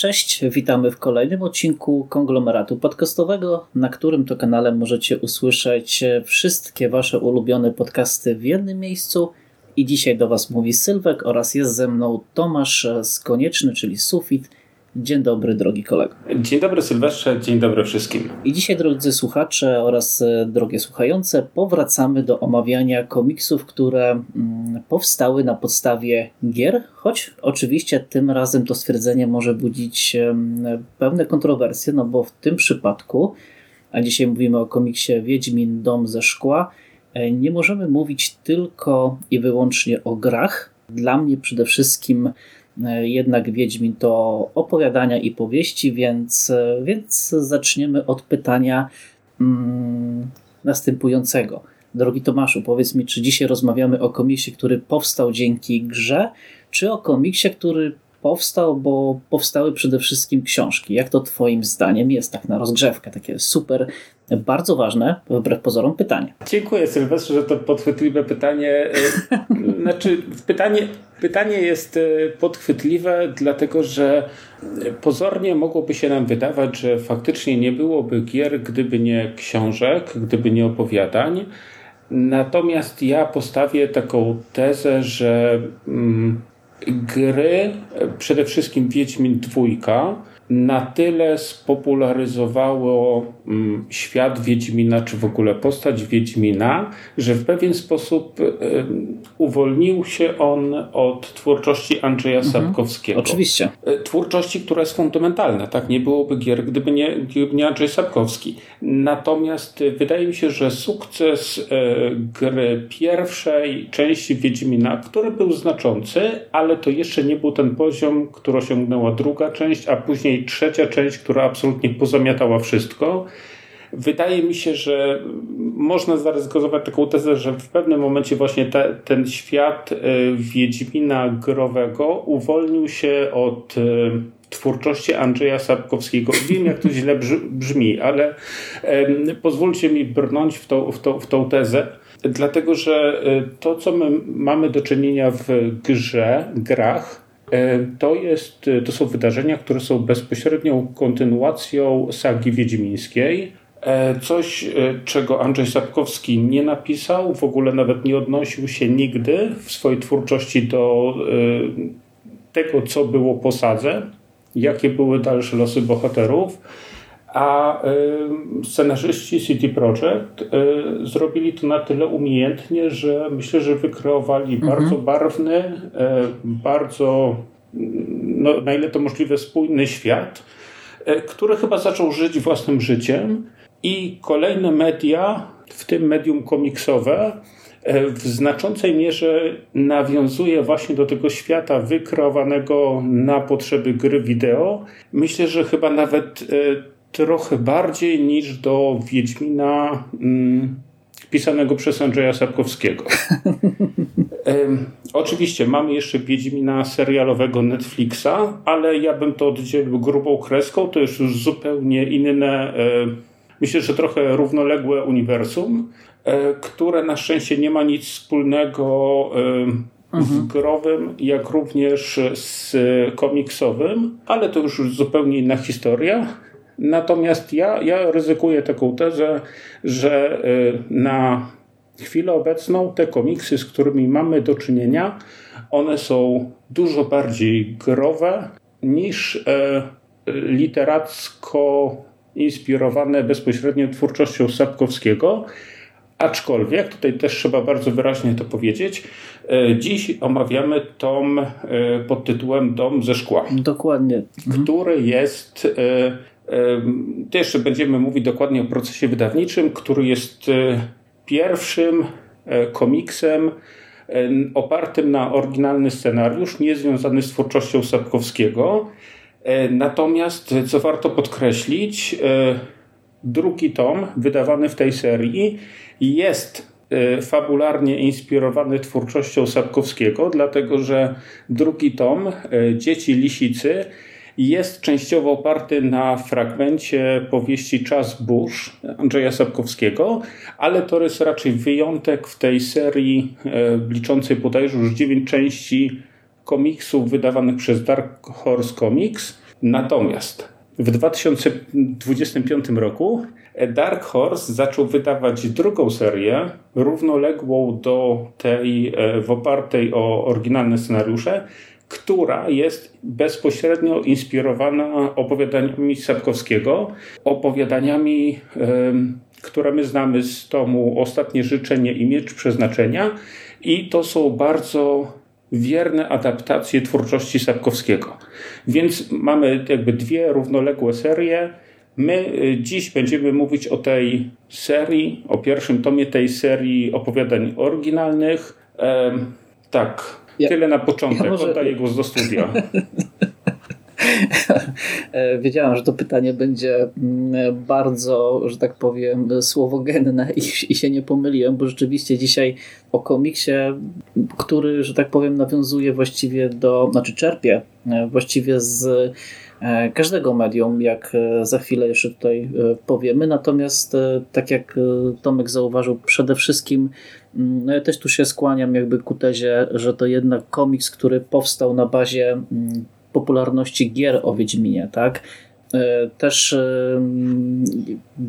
Cześć, witamy w kolejnym odcinku konglomeratu podcastowego, na którym to kanale możecie usłyszeć wszystkie Wasze ulubione podcasty w jednym miejscu. I dzisiaj do Was mówi Sylwek oraz jest ze mną Tomasz z Konieczny, czyli Sufit. Dzień dobry, drogi kolego. Dzień dobry, Sylwestrze, dzień dobry wszystkim. I dzisiaj, drodzy słuchacze oraz e, drogie słuchające, powracamy do omawiania komiksów, które mm, powstały na podstawie gier, choć oczywiście tym razem to stwierdzenie może budzić pewne kontrowersje, no bo w tym przypadku, a dzisiaj mówimy o komiksie Wiedźmin Dom ze Szkła, e, nie możemy mówić tylko i wyłącznie o grach. Dla mnie przede wszystkim E, jednak Wiedźmin to opowiadania i powieści, więc, e, więc zaczniemy od pytania mm, następującego. Drogi Tomaszu, powiedz mi, czy dzisiaj rozmawiamy o komiksie, który powstał dzięki grze, czy o komiksie, który powstał, bo powstały przede wszystkim książki. Jak to Twoim zdaniem jest tak na rozgrzewkę? Takie super, bardzo ważne, wbrew pozorom, pytanie. Dziękuję Sylwestrze, że to podchwytliwe pytanie. E, znaczy, pytanie, pytanie jest e, podchwytliwe, dlatego że pozornie mogłoby się nam wydawać, że faktycznie nie byłoby gier, gdyby nie książek, gdyby nie opowiadań. Natomiast ja postawię taką tezę, że. Mm, gry, przede wszystkim Wiedźmin Dwójka, na tyle spopularyzowało mm, świat Wiedźmina, czy w ogóle postać Wiedźmina, że w pewien sposób uwolnił się on od twórczości Andrzeja mhm, Sapkowskiego. Oczywiście. E, twórczości, która jest fundamentalna. Tak? Nie byłoby gier, gdyby nie, gdyby nie Andrzej Sapkowski. Natomiast e, wydaje mi się, że sukces gry pierwszej części Wiedźmina, który był znaczący, ale to jeszcze nie był ten poziom, który osiągnęła druga część, a później trzecia część, która absolutnie pozamiatała wszystko. Wydaje mi się, że można zaryzykować taką tezę, że w pewnym momencie właśnie te, ten świat y, Wiedźmina growego uwolnił się od y, twórczości Andrzeja Sapkowskiego. Wiem, jak to źle brzmi, ale pozwólcie mi brnąć w tą, w tą, w tą tezę, dlatego że y, to, co my mamy do czynienia w grze, grach, E, to, jest, e, to są wydarzenia, które są bezpośrednią kontynuacją sagi wiedźmińskiej. E, coś, czego Andrzej Sapkowski nie napisał, w ogóle nawet nie odnosił się nigdy w swojej twórczości do tego, co było po sadze, jakie były dalsze losy bohaterów a y, scenarzyści CD Projekt y, zrobili to na tyle umiejętnie, że myślę, że wykreowali mhm. bardzo barwny, y, bardzo no, na ile to możliwe spójny świat, który chyba zaczął żyć własnym życiem i kolejne media, w tym medium komiksowe, w znaczącej mierze nawiązuje właśnie do tego świata wykreowanego na potrzeby gry wideo. Myślę, że chyba nawet trochę bardziej niż do Wiedźmina mm, pisanego przez Andrzeja Sapkowskiego. oczywiście mamy jeszcze Wiedźmina serialowego Netflixa, ale ja bym to oddzielił grubą kreską. To jest już zupełnie inne, e, myślę, że trochę równoległe uniwersum, e, które na szczęście nie ma nic wspólnego e, z mhm. growym, jak również z komiksowym, ale to już zupełnie inna historia. Natomiast ja, ja ryzykuję taką tezę, że y, na chwilę obecną te komiksy, z którymi mamy do czynienia, one są dużo bardziej growe niż e, literacko inspirowane bezpośrednio twórczością Sapkowskiego. Aczkolwiek, tutaj też trzeba bardzo wyraźnie to powiedzieć, e, dziś omawiamy tom e, pod tytułem Dom ze szkła. Dokładnie. Który jest to jeszcze będziemy mówić dokładnie o procesie wydawniczym, który jest e, pierwszym e, komiksem e, opartym na oryginalny scenariusz, nie związany z twórczością Sapkowskiego. Natomiast, co warto podkreślić, drugi tom wydawany w tej serii jest fabularnie inspirowany twórczością Sapkowskiego, dlatego że drugi tom, Dzieci Lisicy, jest częściowo oparty na fragmencie powieści Czas burz Andrzeja Sapkowskiego, ale to jest raczej wyjątek w tej serii e, liczącej bodajże już dziewięć części komiksów wydawanych przez Dark Horse Comics. Natomiast w 2025 roku Dark Horse zaczął wydawać drugą serię, równoległą do tej e, w opartej o oryginalne scenariusze, która jest bezpośrednio inspirowana opowiadaniami Sapkowskiego, opowiadaniami, które my znamy z tomu Ostatnie życzenie i Miecz Przeznaczenia i to są bardzo wierne adaptacje twórczości Sapkowskiego. Więc mamy jakby dwie równoległe serie. My y, dziś będziemy mówić o tej serii, o pierwszym tomie tej serii opowiadań oryginalnych. tak, ja, tyle na początek. Ja może... Oddaję głos do studia. Wiedziałam, że to pytanie będzie mm, bardzo, że tak powiem, słowogenne i, i się nie pomyliłem, bo rzeczywiście dzisiaj o komiksie, który, że tak powiem, nawiązuje właściwie do, znaczy czerpie e, właściwie z każdego medium, jak za chwilę jeszcze tutaj powiemy. Natomiast, tak jak Tomek zauważył, przede wszystkim mm, no ja też tu się skłaniam jakby ku tezie, że to jednak komiks, który powstał na bazie mm, popularności gier o Wiedźminie, tak? E, też e,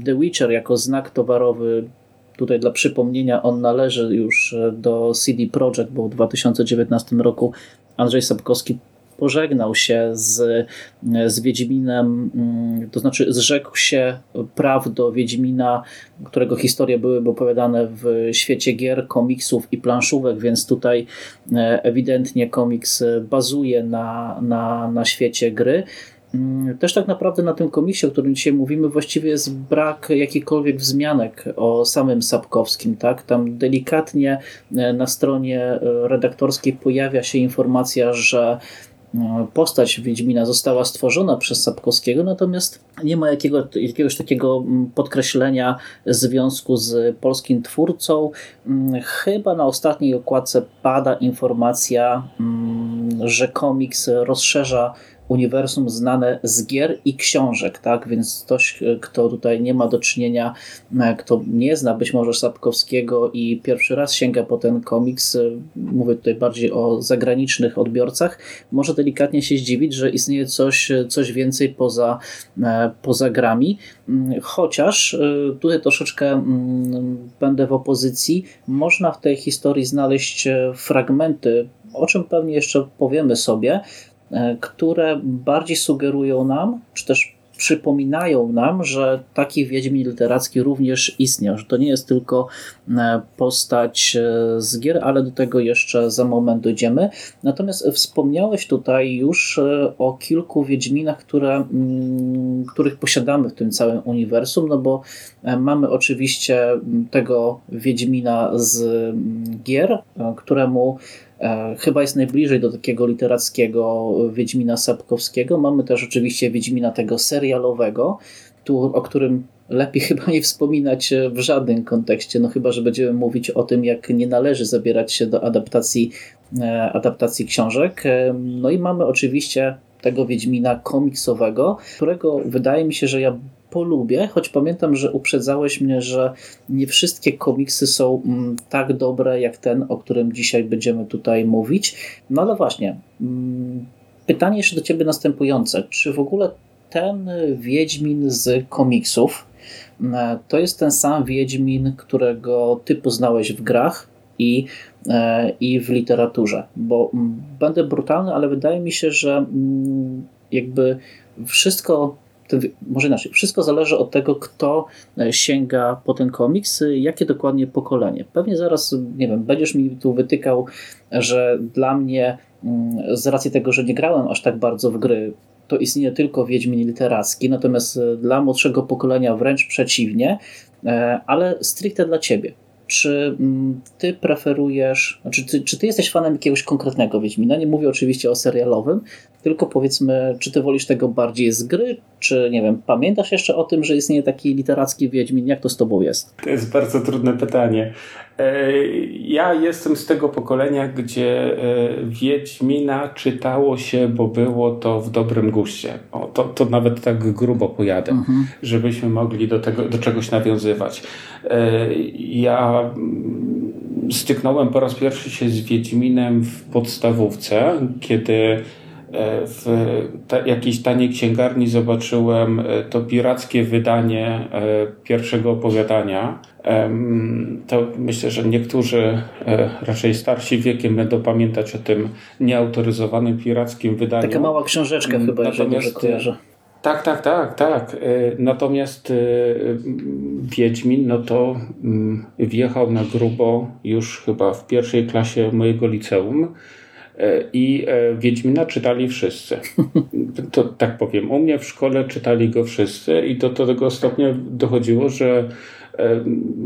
The Witcher jako znak towarowy, tutaj dla przypomnienia, on należy już e, do CD Projekt, bo w 2019 roku Andrzej Sapkowski pożegnał się z, z Wiedźminem, mm, to znaczy zrzekł się praw do Wiedźmina, którego historie byłyby opowiadane w świecie gier, komiksów i planszówek, więc tutaj e, ewidentnie komiks bazuje na, na, na świecie gry. Mm, też tak naprawdę na tym komiksie, o którym dzisiaj mówimy, właściwie jest brak jakichkolwiek wzmianek o samym Sapkowskim. Tak? Tam delikatnie e, na stronie e, redaktorskiej pojawia się informacja, że postać Wiedźmina została stworzona przez Sapkowskiego, natomiast nie ma jakiego, jakiegoś takiego mm, podkreślenia związku z polskim twórcą. Mm, chyba na ostatniej okładce pada informacja, mm, że komiks rozszerza uniwersum znane z gier i książek, tak? Więc ktoś, kto tutaj nie ma do czynienia, e, kto nie zna być może Sapkowskiego i pierwszy raz sięga po ten komiks, e, mówię tutaj bardziej o zagranicznych odbiorcach, może delikatnie się zdziwić, że istnieje coś, coś więcej poza, e, poza grami, mm, chociaż tutaj troszeczkę mm, będę w opozycji, można w tej historii znaleźć fragmenty, o czym pewnie jeszcze powiemy sobie, E, które bardziej sugerują nam, czy też przypominają nam, że taki Wiedźmin literacki również istniał, że to nie jest tylko e, postać e, z gier, ale do tego jeszcze za moment dojdziemy. Natomiast wspomniałeś tutaj już o kilku Wiedźminach, które, mm, których posiadamy w tym całym uniwersum, no bo mamy oczywiście tego Wiedźmina z gier, któremu E, chyba jest najbliżej do takiego literackiego Wiedźmina Sapkowskiego. Mamy też oczywiście Wiedźmina tego serialowego, tu, o którym lepiej chyba nie wspominać w żadnym kontekście, no chyba, że będziemy mówić o tym, jak nie należy zabierać się do adaptacji, e, adaptacji książek. E, no i mamy oczywiście tego Wiedźmina komiksowego, którego wydaje mi się, że ja polubię, choć pamiętam, że uprzedzałeś mnie, że nie wszystkie komiksy są mm, tak dobre jak ten, o którym dzisiaj będziemy tutaj mówić. No ale właśnie, mm, pytanie jeszcze do Ciebie następujące. Czy w ogóle ten Wiedźmin z komiksów mm, to jest ten sam Wiedźmin, którego Ty poznałeś w grach i, e, i w literaturze? Bo będę brutalny, ale wydaje mi się, że jakby wszystko może inaczej, wszystko zależy od tego, kto e, sięga po ten komiks, jakie dokładnie pokolenie. Pewnie zaraz, nie wiem, będziesz mi tu wytykał, że dla mnie, mm, z racji tego, że nie grałem aż tak bardzo w gry, to istnieje tylko Wiedźmin literacki, natomiast e, dla młodszego pokolenia wręcz przeciwnie, e, ale stricte dla ciebie czy mm, ty preferujesz, znaczy ty, czy ty jesteś fanem jakiegoś konkretnego Wiedźmina? Nie mówię oczywiście o serialowym, tylko powiedzmy, czy ty wolisz tego bardziej z gry, czy nie wiem, pamiętasz jeszcze o tym, że istnieje taki literacki Wiedźmin? Jak to z tobą jest? To jest bardzo trudne pytanie. E, ja jestem z tego pokolenia, gdzie e, Wiedźmina czytało się, bo było to w dobrym guście. O, to, to nawet tak grubo pojadę, mhm. żebyśmy mogli do, tego, do czegoś nawiązywać. E, ja mm, styknąłem po raz pierwszy się z Wiedźminem w podstawówce, kiedy w ta, jakiejś taniej księgarni zobaczyłem to pirackie wydanie pierwszego opowiadania. To myślę, że niektórzy raczej starsi wiekiem będą pamiętać o tym nieautoryzowanym pirackim wydaniu. Taka mała książeczka chyba, Natomiast, jeżeli. Tak, tak, tak, tak. E, natomiast e, Wiedźmin, no to mm, wjechał na grubo już chyba w pierwszej klasie mojego liceum e, i Wiedźmina czytali wszyscy. To tak powiem, u mnie w szkole czytali go wszyscy i do, do tego stopnia dochodziło, że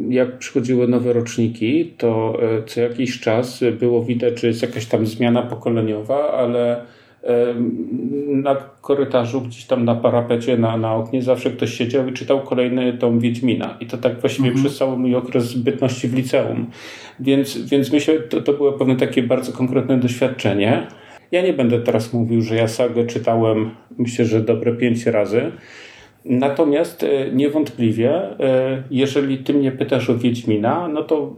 jak przychodziły nowe roczniki, to co jakiś czas było widać, że jest jakaś tam zmiana pokoleniowa, ale na korytarzu, gdzieś tam na parapecie, na, na oknie zawsze ktoś siedział i czytał kolejny tom Wiedźmina. I to tak właściwie mhm. przez cały mój okres zbytności w liceum. Więc, więc myślę, to, to było pewne takie bardzo konkretne doświadczenie. Ja nie będę teraz mówił, że ja sagę czytałem, myślę, że dobre pięć razy. Natomiast e, niewątpliwie, e, jeżeli ty mnie pytasz o Wiedźmina, no to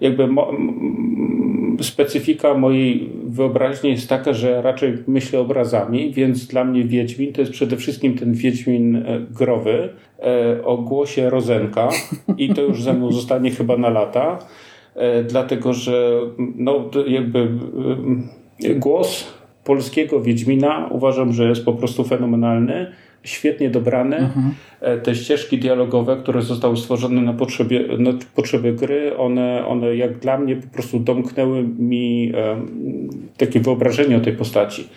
jakby mo specyfika mojej wyobraźni jest taka, że raczej myślę obrazami, więc dla mnie Wiedźmin to jest przede wszystkim ten Wiedźmin e, growy o głosie Rozenka i to już ze mną zostanie chyba na lata, dlatego że no jakby głos polskiego Wiedźmina uważam, że jest po prostu fenomenalny świetnie dobrane. Mhm. E, te ścieżki dialogowe, które zostały stworzone na potrzebie, na potrzeby gry, one, one jak dla mnie po prostu domknęły mi um, takie wyobrażenie o tej postaci.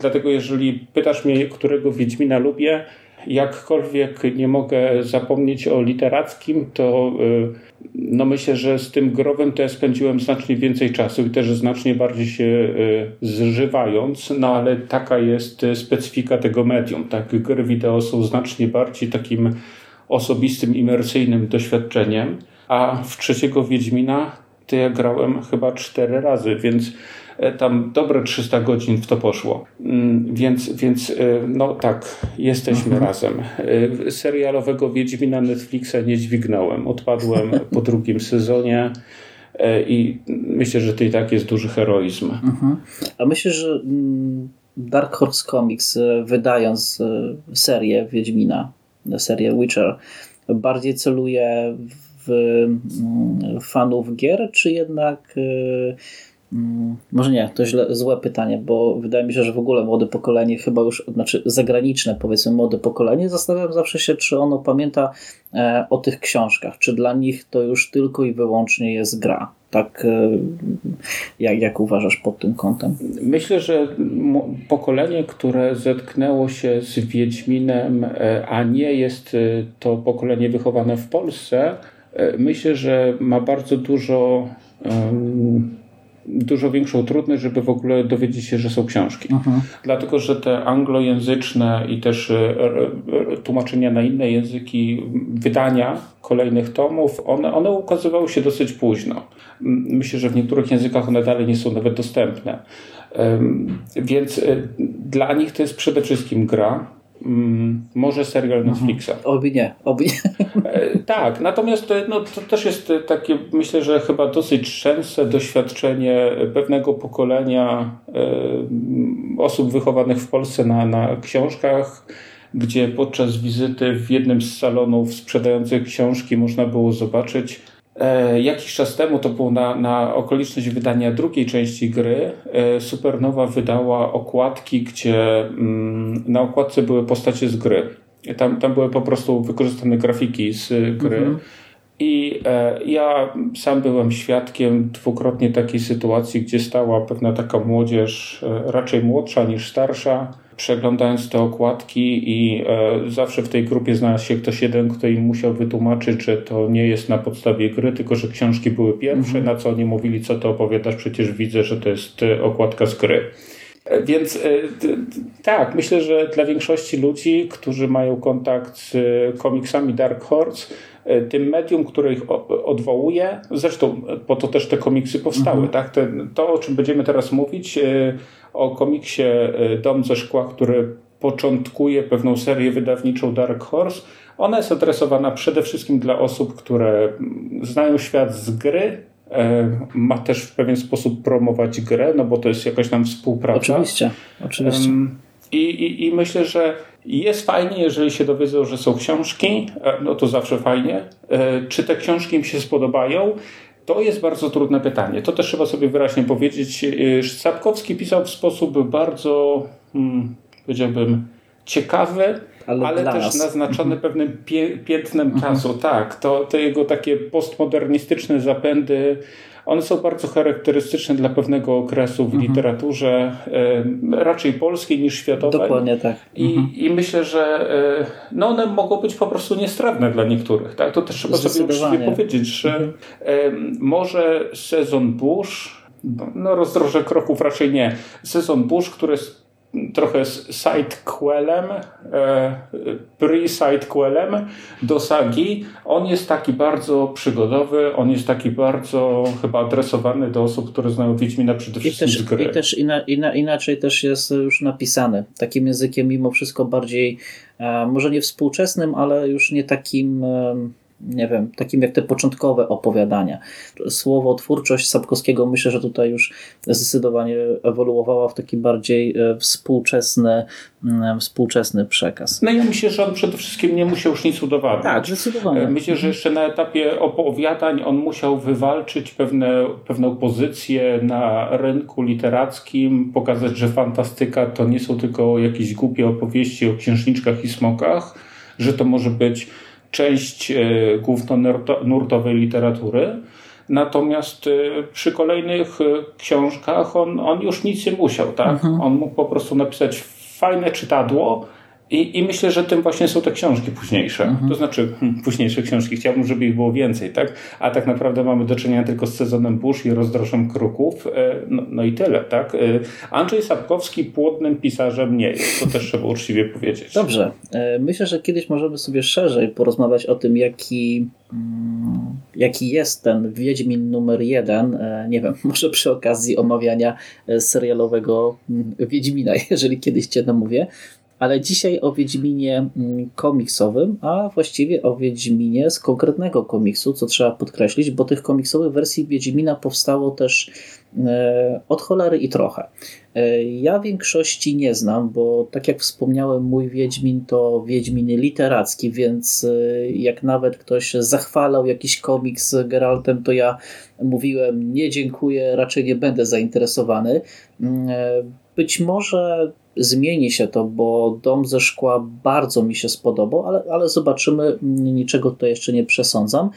Dlatego jeżeli pytasz mnie, którego Wiedźmina lubię, jakkolwiek nie mogę zapomnieć o literackim, to y, no myślę, że z tym growem to spędziłem znacznie więcej czasu i też znacznie bardziej się y, zżywając, no ale taka jest specyfika tego medium. Tak, gry wideo są znacznie bardziej takim osobistym, imersyjnym doświadczeniem, a w trzeciego Wiedźmina to ja grałem chyba cztery razy, więc tam dobre 300 godzin w to poszło. Mm, więc, więc e, no tak, jesteśmy mhm. razem. E, serialowego Wiedźmina Netflixa nie dźwignąłem. Odpadłem po drugim sezonie. I myślę, że to i tak jest duży heroizm. Mhm. A myślę, że mm, Dark Horse Comics, wydając serię Wiedźmina, serię Witcher, bardziej celuje w mm, fanów gier, czy jednak może nie, to źle, złe pytanie, bo wydaje mi się, że w ogóle młode pokolenie, chyba już, znaczy zagraniczne, powiedzmy, młode pokolenie, zastanawiam zawsze się, czy ono pamięta e, o tych książkach, czy dla nich to już tylko i wyłącznie jest gra. Tak, e, jak, jak uważasz pod tym kątem? Myślę, że pokolenie, które zetknęło się z Wiedźminem, e, a nie jest to pokolenie wychowane w Polsce, myślę, że ma bardzo dużo. Dużo większą trudność, żeby w ogóle dowiedzieć się, że są książki. Mhm. Dlatego, że te anglojęzyczne i też e, e, tłumaczenia na inne języki, wydania kolejnych tomów, one, one ukazywały się dosyć późno. Myślę, że w niektórych językach one dalej nie są nawet dostępne. Więc e, dla nich to jest przede wszystkim gra, może serial mhm. Netflixa. Oby nie, oby nie. E, tak, natomiast no, to też jest takie, myślę, że chyba dosyć częste doświadczenie pewnego pokolenia e, osób wychowanych w Polsce na, na książkach, gdzie podczas wizyty w jednym z salonów sprzedających książki można było zobaczyć E, jakiś czas temu, to było na, na okoliczność wydania drugiej części gry, e, Supernowa wydała okładki, gdzie mm, na okładce były postacie z gry. Tam, tam były po prostu wykorzystane grafiki z gry. Mhm. I e, ja sam byłem świadkiem dwukrotnie takiej sytuacji, gdzie stała pewna taka młodzież, e, raczej młodsza niż starsza, przeglądając te okładki i e, zawsze w tej grupie znalazł się ktoś jeden, kto im musiał wytłumaczyć, że to nie jest na podstawie gry, tylko że książki były pierwsze, mhm. na co oni mówili, co to opowiadasz, przecież widzę, że to jest e, okładka z gry. E, więc tak, myślę, że dla większości ludzi, którzy mają kontakt z komiksami Dark Horse, tym medium, które ich odwołuje, zresztą po to też te komiksy powstały, mhm. tak? to, o czym będziemy teraz mówić, o komiksie e, Dom ze szkła, który początkuje pewną serię wydawniczą Dark Horse. Ona jest adresowana przede wszystkim dla osób, które znają świat z gry, ma też w pewien sposób promować grę, no bo to jest jakaś tam współpraca. Oczywiście, oczywiście. I, i, I myślę, że jest fajnie, jeżeli się dowiedzą, że są książki, no to zawsze fajnie. Czy te książki im się spodobają? To jest bardzo trudne pytanie. To też trzeba sobie wyraźnie powiedzieć. Sapkowski pisał w sposób bardzo, hmm, powiedziałbym, ciekawy, ale, ale też nas. naznaczony mhm. pewnym piętnem mhm. czasu. Tak, to, to jego takie postmodernistyczne zapędy one są bardzo charakterystyczne dla pewnego okresu w mhm. literaturze raczej polskiej niż światowej. Dokładnie tak. Mhm. I, I myślę, że e, no one mogą być po prostu niestrawne dla niektórych. Tak? To też trzeba sobie uczciwie powiedzieć, że mhm. może sezon Bush no rozdroże kroków raczej nie. Sezon Bush, który jest trochę sidequelem, e, pre-sidequelem do sagi. On jest taki bardzo przygodowy, on jest taki bardzo chyba adresowany do osób, które znają Wiedźmina przede wszystkim I też, z gry. I też ina, ina, inaczej też jest już napisany. Takim językiem mimo wszystko bardziej, e, może nie współczesnym, ale już nie takim nie wiem, takim jak te początkowe opowiadania. Słowo, twórczość Sapkowskiego myślę, że tutaj już zdecydowanie ewoluowała w taki bardziej e, współczesny, mm, współczesny przekaz. No ja myślę, że on przede wszystkim nie musiał już nic udowadniać. Tak, zdecydowanie. E, myślę, że jeszcze na etapie opowiadań on musiał wywalczyć pewne, pewną pozycję na rynku literackim, pokazać, że fantastyka to nie są tylko jakieś głupie opowieści o księżniczkach i smokach, że to może być część e, głównonurtowej literatury. Natomiast e, przy kolejnych e, książkach on, on już nic nie musiał, tak? Mhm. On mógł po prostu napisać fajne czytadło, i, I myślę, że tym właśnie są te książki późniejsze. Mhm. To znaczy, hmm, późniejsze książki. Chciałbym, żeby ich było więcej, tak? A tak naprawdę mamy do czynienia tylko z sezonem burz i rozdroszem kruków. E, no, no, i tyle, tak? E, Andrzej Sapkowski płodnym pisarzem nie jest. To też trzeba uczciwie powiedzieć. Dobrze. E, myślę, że kiedyś możemy sobie szerzej porozmawiać o tym, jaki, mm, jaki jest ten Wiedźmin numer jeden. Nie wiem, może przy okazji omawiania serialowego mm, Wiedźmina, jeżeli kiedyś cię namówię ale dzisiaj o Wiedźminie mm, komiksowym, a właściwie o Wiedźminie z konkretnego komiksu, co trzeba podkreślić, bo tych komiksowych wersji Wiedźmina powstało też e, od cholery i trochę. E, ja większości nie znam, bo tak jak wspomniałem, mój Wiedźmin to Wiedźmin literacki, więc e, jak nawet ktoś zachwalał jakiś komiks z Geraltem, to ja mówiłem nie dziękuję, raczej nie będę zainteresowany. Mm, być może zmieni się to, bo Dom ze Szkła bardzo mi się spodobał, ale, ale zobaczymy, niczego tutaj jeszcze nie przesądzam.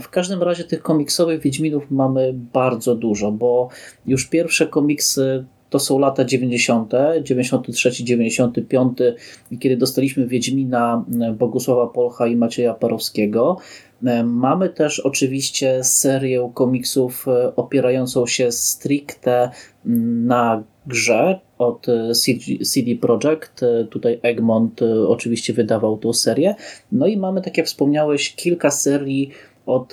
W każdym razie tych komiksowych Wiedźminów mamy bardzo dużo, bo już pierwsze komiksy to są lata 90., 93, 95, kiedy dostaliśmy Wiedźmina Bogusława Polcha i Macieja Parowskiego. Mamy też oczywiście serię komiksów opierającą się stricte na grze od CD Projekt. Tutaj Egmont e, oczywiście wydawał tą serię. No i mamy, tak jak wspomniałeś, kilka serii od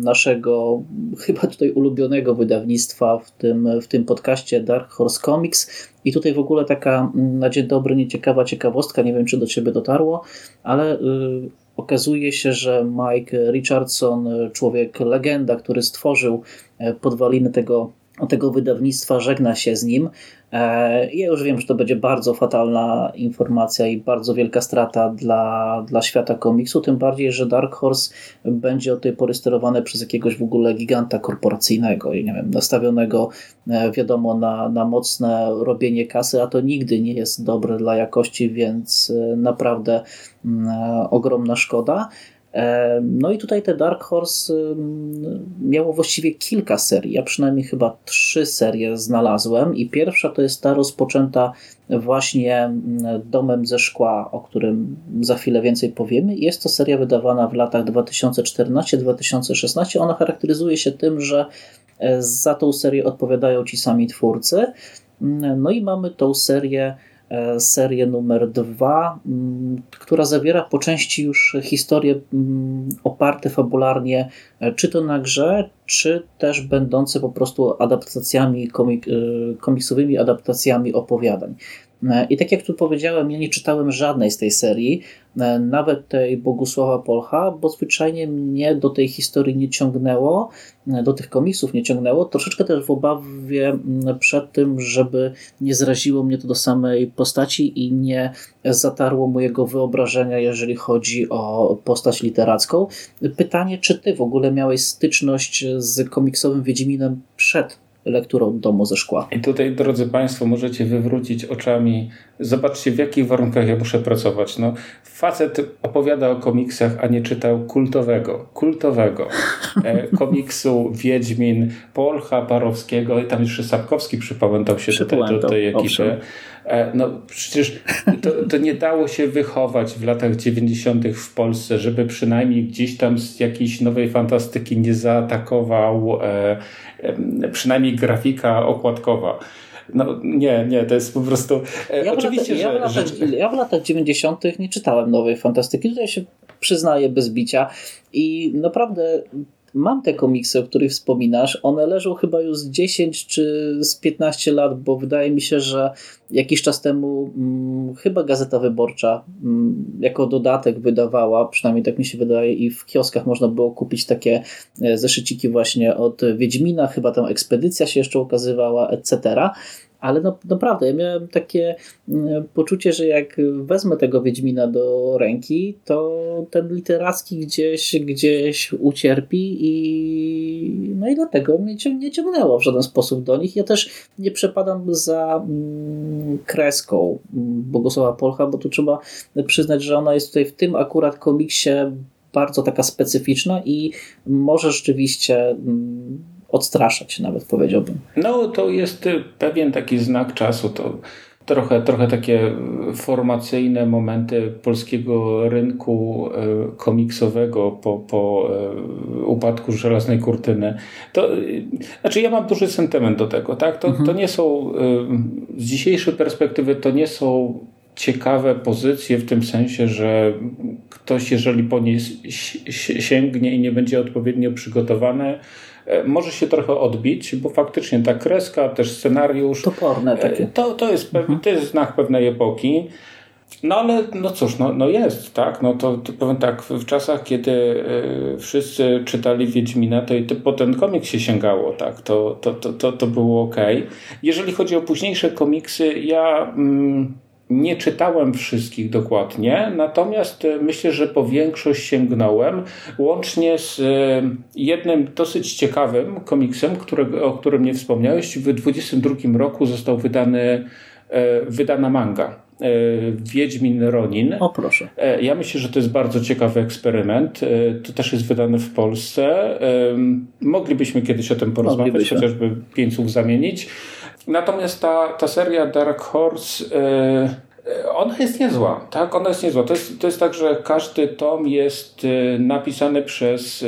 naszego chyba tutaj ulubionego wydawnictwa w tym, w tym podcaście Dark Horse Comics. I tutaj w ogóle taka na dzień dobry nieciekawa ciekawostka, nie wiem czy do Ciebie dotarło, ale okazuje się, że Mike Richardson, człowiek legenda, który stworzył e, podwaliny tego tego wydawnictwa, żegna się z nim. E, ja już wiem, że to będzie bardzo fatalna informacja i bardzo wielka strata dla, dla świata komiksu, tym bardziej, że Dark Horse będzie od tej pory sterowane przez jakiegoś w ogóle giganta korporacyjnego nie wiem, nastawionego e, wiadomo na, na mocne robienie kasy, a to nigdy nie jest dobre dla jakości, więc e, naprawdę mm, ogromna szkoda. No i tutaj te Dark Horse miało właściwie kilka serii. Ja przynajmniej chyba trzy serie znalazłem i pierwsza to jest ta rozpoczęta właśnie Domem ze Szkła, o którym za chwilę więcej powiemy. Jest to seria wydawana w latach 2014-2016. Ona charakteryzuje się tym, że e, za tą serię odpowiadają ci sami twórcy. No i mamy tą serię E, serię numer dwa, mm, która zawiera po części już historie mm, oparte fabularnie, e, czy to na grze, czy też będące po prostu adaptacjami, komik, e, komiksowymi adaptacjami opowiadań. I tak jak tu powiedziałem, ja nie czytałem żadnej z tej serii, nawet tej Bogusława Polcha, bo zwyczajnie mnie do tej historii nie ciągnęło, do tych komiksów nie ciągnęło, troszeczkę też w obawie przed tym, żeby nie zraziło mnie to do samej postaci i nie zatarło mojego wyobrażenia, jeżeli chodzi o postać literacką. Pytanie, czy ty w ogóle miałeś styczność z komiksowym Wiedźminem przed lekturą Domu ze szkła. I tutaj, drodzy Państwo, możecie wywrócić oczami, zobaczcie w jakich warunkach ja muszę pracować. No, facet opowiada o komiksach, a nie czytał kultowego, kultowego e, komiksu Wiedźmin, Polcha, Parowskiego i tam jeszcze Sapkowski przypamiętał się do tej, do tej ekipy. E, no przecież to, to, nie dało się wychować w latach 90. w Polsce, żeby przynajmniej gdzieś tam z jakiejś nowej fantastyki nie zaatakował e, przynajmniej grafika okładkowa. No nie, nie, to jest po prostu. Ja oczywiście, że, ja, w latach, że... ja w latach 90. nie czytałem nowej fantastyki. Tutaj się przyznaję bez bicia. I naprawdę Mam te komiksy, o których wspominasz. One leżą chyba już z 10 czy z 15 lat, bo wydaje mi się, że jakiś czas temu hmm, chyba Gazeta Wyborcza hmm, jako dodatek wydawała, przynajmniej tak mi się wydaje, i w kioskach można było kupić takie e, zeszyciki właśnie od Wiedźmina, chyba tam Ekspedycja się jeszcze ukazywała, etc ale no, naprawdę, ja miałem takie mm, poczucie, że jak wezmę tego Wiedźmina do ręki, to ten literacki gdzieś, gdzieś ucierpi i no i dlatego mnie nie ciągnęło w żaden sposób do nich. Ja też nie przepadam za mm, kreską Bogusława Polcha, bo tu trzeba przyznać, że ona jest tutaj w tym akurat komiksie bardzo taka specyficzna i może rzeczywiście mm, odstraszać, nawet powiedziałbym. No, to jest y, pewien taki znak czasu. To trochę, trochę takie formacyjne momenty polskiego rynku y, komiksowego po, po y, upadku żelaznej kurtyny. To, znaczy ja mam duży sentyment do tego. Tak? To, mhm. to nie są, z dzisiejszej perspektywy to nie są ciekawe pozycje w tym sensie, że ktoś, jeżeli po nie sięgnie i nie będzie odpowiednio przygotowany, może się trochę odbić, bo faktycznie ta kreska, też scenariusz. Toporne e, takie. To, to, jest, mhm. to jest znak pewnej epoki. No ale no cóż, no, no jest, tak. No to, to powiem tak, w czasach, kiedy y, wszyscy czytali Wiedźmina, to i to, po ten komik się sięgało, tak. To, to, to, to, to było ok. Jeżeli chodzi o późniejsze komiksy, ja. Mm, nie czytałem wszystkich dokładnie, natomiast e, myślę, że po większość sięgnąłem, łącznie z e, jednym dosyć ciekawym komiksem, o którym nie wspomniałeś. W 22 roku został wydany, e, wydana manga. Wiedźmin Ronin. O proszę. Ja myślę, że to jest bardzo ciekawy eksperyment. To też jest wydane w Polsce. Moglibyśmy kiedyś o tym porozmawiać, chociażby pięć słów zamienić. Natomiast ta, ta seria Dark Horse, yy, ona jest niezła, tak? Ona jest niezła. To jest, to jest tak, że każdy tom jest yy, napisany przez,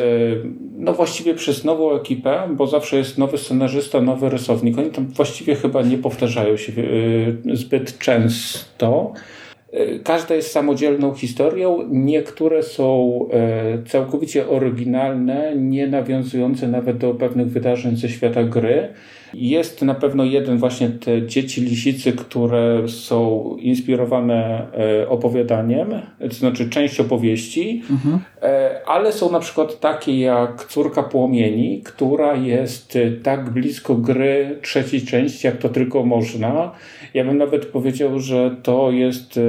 no właściwie przez nową ekipę, bo zawsze jest nowy scenarzysta, nowy rysownik. Oni tam właściwie chyba nie powtarzają się zbyt często. Każda jest samodzielną historią, niektóre są całkowicie oryginalne, nie nawiązujące nawet do pewnych wydarzeń ze świata gry. Jest na pewno jeden właśnie te dzieci lisicy, które są inspirowane e, opowiadaniem, to znaczy część opowieści, mhm. E, ale są na przykład takie jak Córka Płomieni, która jest e, tak blisko gry trzeciej części, jak to tylko można. Ja bym nawet powiedział, że to jest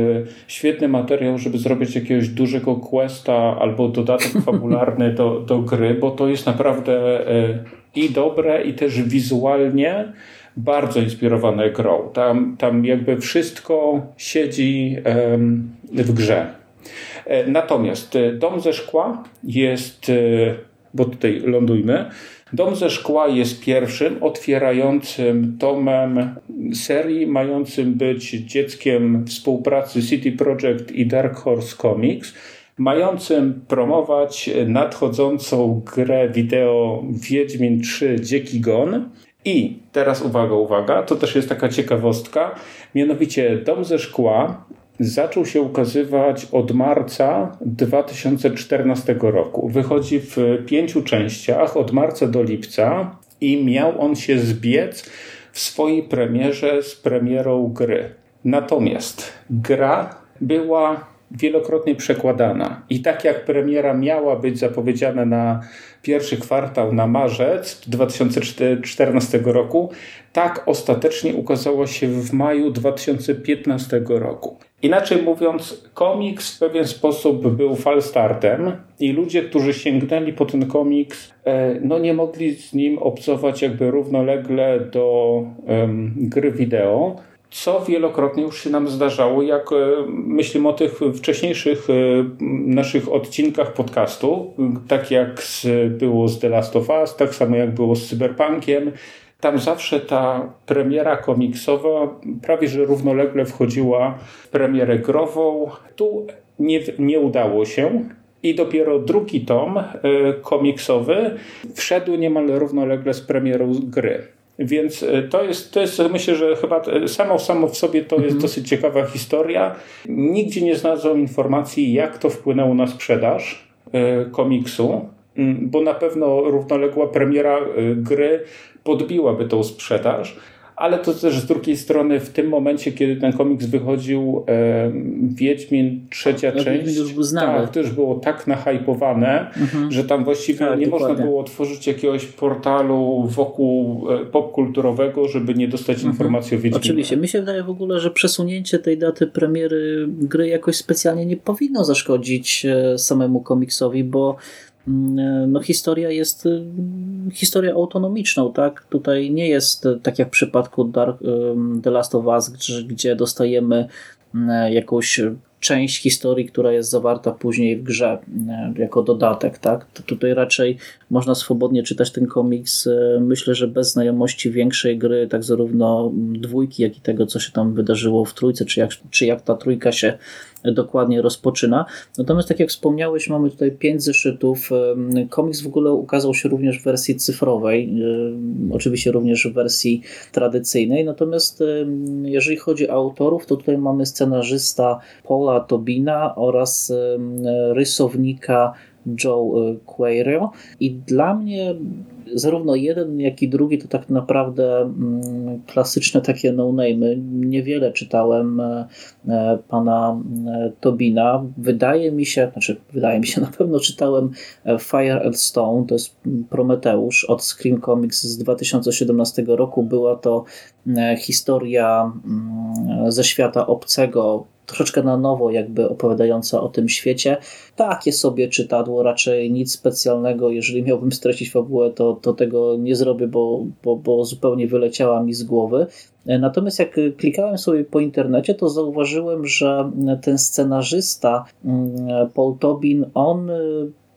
świetny materiał, żeby zrobić jakiegoś dużego questa albo dodatek fabularny do, do gry, bo to jest naprawdę i dobre, i też wizualnie bardzo inspirowane grą. Tam, tam jakby wszystko siedzi w grze. E, natomiast e, Dom ze Szkła jest, e, bo tutaj lądujmy, Dom ze Szkła jest pierwszym otwierającym tomem serii, mającym być dzieckiem współpracy City Project i Dark Horse Comics mającym promować nadchodzącą grę wideo Wiedźmin 3 Dzieki Gon. I teraz uwaga, uwaga, to też jest taka ciekawostka, mianowicie Dom ze Szkła zaczął się ukazywać od marca 2014 roku. Wychodzi w pięciu częściach od marca do lipca i miał on się zbiec w swojej premierze z premierą gry. Natomiast gra była wielokrotnie przekładana. I tak jak premiera miała być zapowiedziana na pierwszy kwartał, na marzec 2014 roku, tak ostatecznie ukazało się w maju 2015 roku. Inaczej mówiąc, komiks w pewien sposób był falstartem i ludzie, którzy sięgnęli po ten komiks, e, no nie mogli z nim obcować jakby równolegle do um, gry wideo co wielokrotnie już się nam zdarzało, jak e, myślimy o tych wcześniejszych e, naszych odcinkach podcastu, tak jak było z The Last of Us, tak samo jak było z Cyberpunkiem. Tam zawsze ta premiera komiksowa prawie że równolegle wchodziła w premierę grową. Tu nie, nie udało się. I dopiero drugi tom y, komiksowy wszedł niemal równolegle z premierą gry. Więc e, to jest, to jest, myślę, że chyba e, samo, samo w sobie to jest mhm. dosyć ciekawa historia. Nigdzie nie znalazłem informacji, jak to wpłynęło na sprzedaż e, komiksu, bo na pewno równoległa premiera gry podbiłaby tą sprzedaż ale to też z drugiej strony w tym momencie, kiedy ten komiks wychodził, e, Wiedźmin trzecia no, część, już był znany. tak, też było tak nahypowane, mhm. że tam właściwie tak, nie dokładnie. można było otworzyć jakiegoś portalu wokół e, popkulturowego, żeby nie dostać mhm. informacji o Wiedźminie. Oczywiście. Mi się wydaje w ogóle, że przesunięcie tej daty premiery gry jakoś specjalnie nie powinno zaszkodzić e, samemu komiksowi, bo no, historia jest y, historia autonomiczną, tak? Tutaj nie jest y, tak jak w przypadku Dark, The Last of Us, gdzie dostajemy jakąś część historii, która jest zawarta później w grze jako dodatek, tak? To tutaj raczej można swobodnie czytać ten komiks. Y, myślę, że bez znajomości większej gry, tak zarówno dwójki, jak i tego, co się tam wydarzyło w trójce, czy jak, czy jak ta trójka się dokładnie rozpoczyna. Natomiast tak jak wspomniałeś, mamy tutaj pięć zeszytów. Komiks w ogóle ukazał się również w wersji cyfrowej, oczywiście również w wersji tradycyjnej. Natomiast jeżeli chodzi o autorów, to tutaj mamy scenarzysta Paula Tobina oraz rysownika Joe Quairo i dla mnie zarówno jeden, jak i drugi to tak naprawdę mm, klasyczne takie no-name'y. Niewiele czytałem e, e, pana e, Tobina. Wydaje mi się, znaczy wydaje mi się, na pewno czytałem Fire and Stone, to jest Prometeusz od Scream Comics z 2017 roku. Była to historia mm, ze świata obcego, troszeczkę na nowo jakby opowiadająca o tym świecie. Takie sobie czytadło, raczej nic specjalnego. Jeżeli miałbym stracić fabułę, to, to tego nie zrobię, bo, bo, bo zupełnie wyleciała mi z głowy. Natomiast jak klikałem sobie po internecie, to zauważyłem, że ten scenarzysta mm, Paul Tobin, on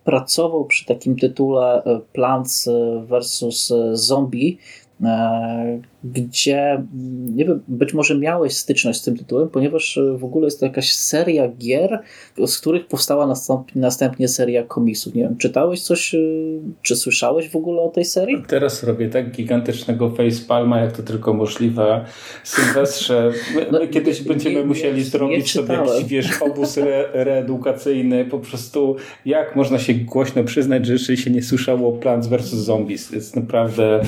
pracował przy takim tytule Plants vs. Zombie, gdzie nie wiem, być może miałeś styczność z tym tytułem, ponieważ e, w ogóle jest to jakaś seria gier, z których powstała następnie, następnie seria komiksów. Nie wiem, czytałeś coś, e, czy słyszałeś w ogóle o tej serii? Teraz robię tak gigantycznego facepalma, jak to tylko możliwe. Sylwestrze, my, no, my kiedyś nie, będziemy nie, musieli nie, zrobić sobie jakiś wiesz, obóz re, reedukacyjny, po prostu jak można się głośno przyznać, że jeszcze się nie słyszało Plants vs. Zombies. Jest naprawdę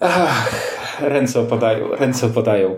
Ach, ręce opadają, ręce opadają.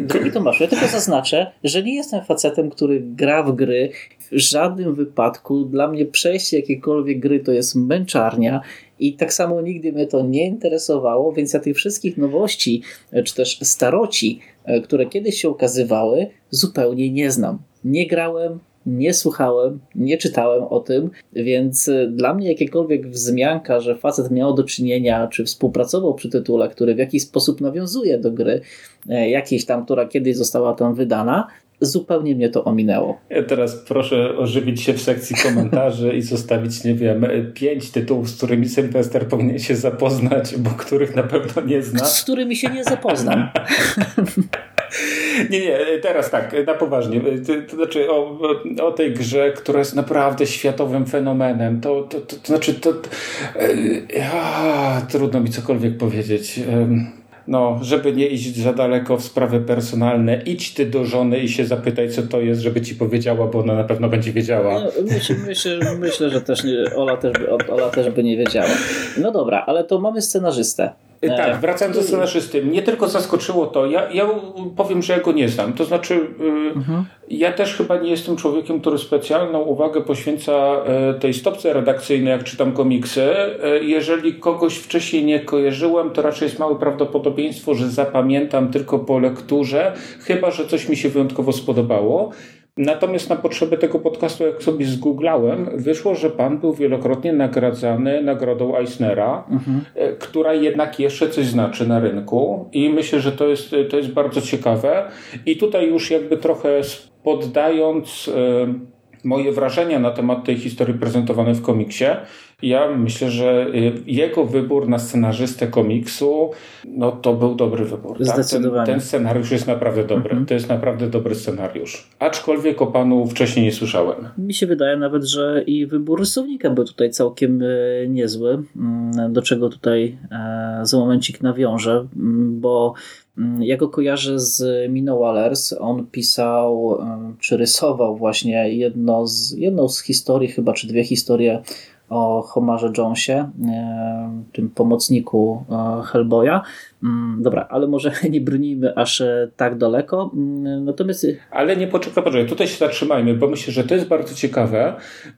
Drogi Tomaszu, ja tylko zaznaczę, że nie jestem facetem, który gra w gry. W żadnym wypadku dla mnie przejście jakiejkolwiek gry to jest męczarnia i tak samo nigdy mnie to nie interesowało, więc ja tych wszystkich nowości, czy też staroci, które kiedyś się ukazywały, zupełnie nie znam. Nie grałem, nie słuchałem, nie czytałem o tym, więc y, dla mnie jakiekolwiek wzmianka, że facet miał do czynienia, czy współpracował przy tytule, który w jakiś sposób nawiązuje do gry, e, jakiejś tam, która kiedyś została tam wydana, zupełnie mnie to ominęło. Ja teraz proszę ożywić się w sekcji komentarzy i zostawić, nie wiem, pięć tytułów, z którymi Sylwester powinien się zapoznać, bo których na pewno nie zna. Z którymi się nie zapoznam. Nie, nie, teraz tak, na poważnie. To, znaczy o, o, tej grze, która jest naprawdę światowym fenomenem. To, to, to, to znaczy, to, to a, trudno mi cokolwiek powiedzieć. No, żeby nie iść za daleko w sprawy personalne, idź ty do żony i się zapytaj, co to jest, żeby ci powiedziała, bo ona na pewno będzie wiedziała. No, myślę, myślę, myślę, że też nie, Ola, też by, Ola też by nie wiedziała. No dobra, ale to mamy scenarzystę. E, tak, wracając do scenarzysty. Mnie tylko zaskoczyło to. Ja, ja powiem, że ja go nie znam. To znaczy, mhm. ja też chyba nie jestem człowiekiem, który specjalną uwagę poświęca tej stopce redakcyjnej, jak czytam komiksy. Jeżeli kogoś wcześniej nie kojarzyłem, to raczej jest małe prawdopodobieństwo, że zapamiętam tylko po lekturze, chyba że coś mi się wyjątkowo spodobało. Natomiast na potrzeby tego podcastu, jak sobie zgooglałem, wyszło, że pan był wielokrotnie nagradzany nagrodą Eisnera, mhm. E, która jednak jeszcze coś znaczy na rynku i myślę, że to jest, to jest bardzo ciekawe. I tutaj już jakby trochę poddając e, moje wrażenia na temat tej historii prezentowanej w komiksie, ja myślę, że y, jego wybór na scenarzystę komiksu, no to był dobry wybór. Zdecydowanie. Tak? Ten, ten, scenariusz jest naprawdę dobry. Mhm. To jest naprawdę dobry scenariusz. Aczkolwiek o panu wcześniej nie słyszałem. Mi się wydaje nawet, że i wybór rysownika był tutaj całkiem y, niezły. Mm, do czego tutaj e, za momencik nawiążę, mm, bo mm, ja go kojarzę z Minowalers. On pisał, e, czy rysował właśnie jedno z, jedną z historii, chyba, czy dwie historie o Homarze Jonesie, e, tym pomocniku e, Hellboya. Mm, dobra, ale może nie brnijmy aż e, tak daleko. Mm, natomiast. Ale nie poczekaj, poczekaj, tutaj się zatrzymajmy, bo myślę, że to jest bardzo ciekawe,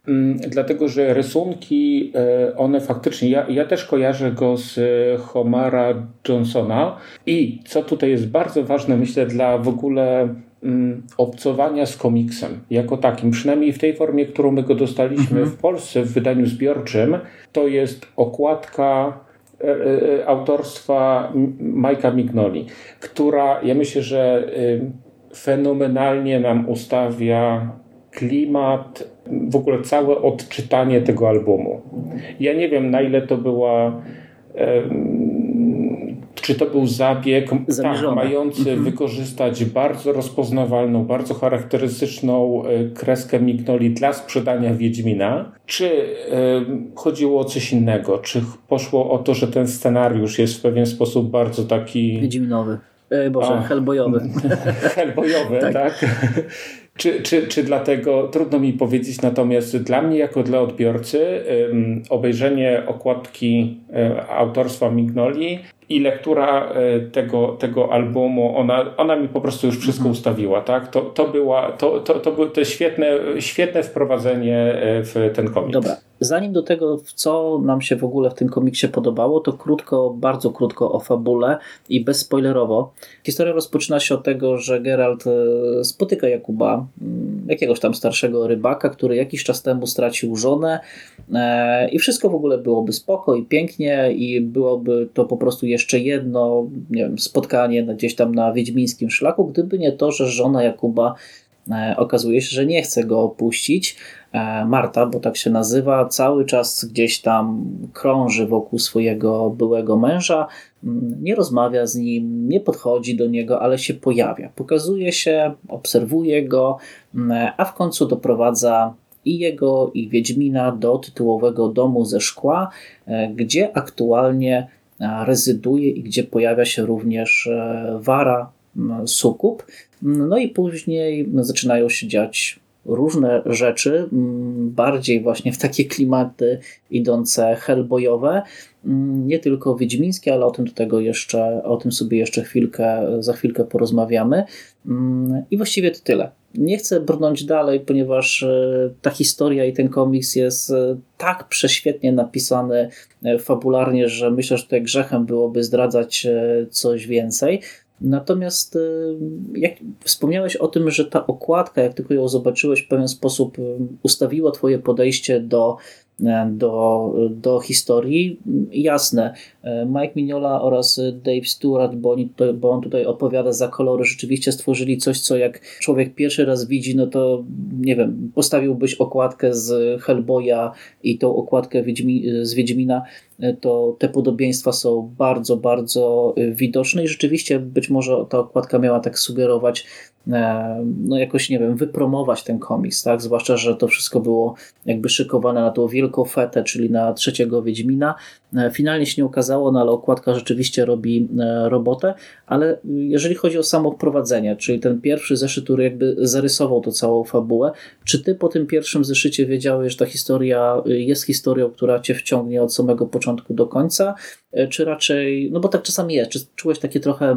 mm, dlatego że rysunki, one faktycznie, ja, ja też kojarzę go z Homara Johnsona i co tutaj jest bardzo ważne, myślę, dla w ogóle obcowania z komiksem jako takim, przynajmniej w tej formie, którą my go dostaliśmy mhm. w Polsce w wydaniu zbiorczym, to jest okładka e, e, autorstwa Majka Mignoli, która ja myślę, że fenomenalnie nam ustawia klimat, w ogóle całe odczytanie tego albumu. Ja nie wiem, na ile to była czy to był zabieg tak, mający mhm. wykorzystać bardzo rozpoznawalną, bardzo charakterystyczną e, kreskę Mignoli dla sprzedania Wiedźmina? Czy y, chodziło o coś innego? Czy poszło o to, że ten scenariusz jest w pewien sposób bardzo taki... Wiedźminowy. E, Boże, A, hellboyowy. hellboyowy, tak. tak. Czy, czy, czy dlatego, trudno mi powiedzieć, natomiast dla mnie, jako dla odbiorcy, obejrzenie okładki autorstwa Mignoli i lektura e, tego, tego albumu, ona, ona mi po prostu już wszystko mhm. ustawiła, tak? To, to, była, to, to, to było to świetne, świetne wprowadzenie e, w ten komiks. Dobra, zanim do tego, co nam się w ogóle w tym komiksie podobało, to krótko, bardzo krótko o fabule i bezspoilerowo. Historia rozpoczyna się od tego, że Geralt e, spotyka Jakuba, jakiegoś tam starszego rybaka, który jakiś czas temu stracił żonę i wszystko w ogóle byłoby spoko i pięknie i byłoby to po prostu jeszcze jeszcze jedno nie wiem, spotkanie gdzieś tam na Wiedźmińskim szlaku, gdyby nie to, że żona Jakuba e, okazuje się, że nie chce go opuścić. E, Marta, bo tak się nazywa, cały czas gdzieś tam krąży wokół swojego byłego męża, mm, nie rozmawia z nim, nie podchodzi do niego, ale się pojawia. Pokazuje się, obserwuje go, mm, a w końcu doprowadza i jego, i Wiedźmina do tytułowego domu ze szkła, e, gdzie aktualnie rezyduje i gdzie pojawia się również e, wara sukup. No i później zaczynają się dziać różne rzeczy, bardziej właśnie w takie klimaty idące hellboyowe, nie tylko wiedźmińskie, ale o tym do tego jeszcze, o tym sobie jeszcze chwilkę, za chwilkę porozmawiamy. I właściwie to tyle. Nie chcę brnąć dalej, ponieważ e, ta historia i ten komiks jest e, tak prześwietnie napisany e, fabularnie, że myślę, że tutaj grzechem byłoby zdradzać coś więcej. Natomiast jak wspomniałeś o tym, że ta okładka, jak tylko ją zobaczyłeś, w pewien sposób ustawiła Twoje podejście do do, do historii. Jasne, Mike Mignola oraz Dave Stewart, bo, oni, bo on tutaj opowiada za kolory, rzeczywiście stworzyli coś, co jak człowiek pierwszy raz widzi, no to nie wiem, postawiłbyś okładkę z Hellboya i tą okładkę Wiedźmi, z Wiedźmina, to te podobieństwa są bardzo, bardzo widoczne i rzeczywiście być może ta okładka miała tak sugerować E, no jakoś, nie wiem, wypromować ten komiks, tak? Zwłaszcza, że to wszystko było jakby szykowane na tą wielką fetę, czyli na trzeciego Wiedźmina. E, finalnie się nie okazało, no ale okładka rzeczywiście robi e, robotę, ale jeżeli chodzi o samo wprowadzenie, czyli ten pierwszy zeszyt, który jakby zarysował to całą fabułę, czy ty po tym pierwszym zeszycie wiedziałeś, że ta historia jest historią, która cię wciągnie od samego początku początku do końca, czy raczej, no bo tak czasami jest, czy czułeś taki trochę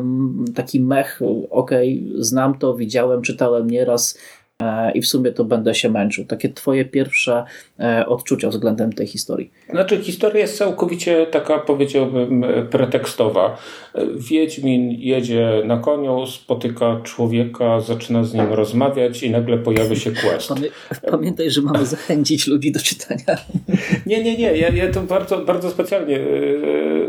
taki mech, okej, okay, znam to, widziałem, czytałem nieraz, E, i w sumie to będę się męczył. Takie twoje pierwsze e, odczucia względem tej historii. Znaczy historia jest całkowicie taka powiedziałbym pretekstowa. Wiedźmin jedzie na koniu, spotyka człowieka, zaczyna z nim rozmawiać i nagle pojawia się quest. Pamiętaj, że mamy zachęcić ludzi do czytania. Nie, nie, nie. Ja, ja to bardzo, bardzo specjalnie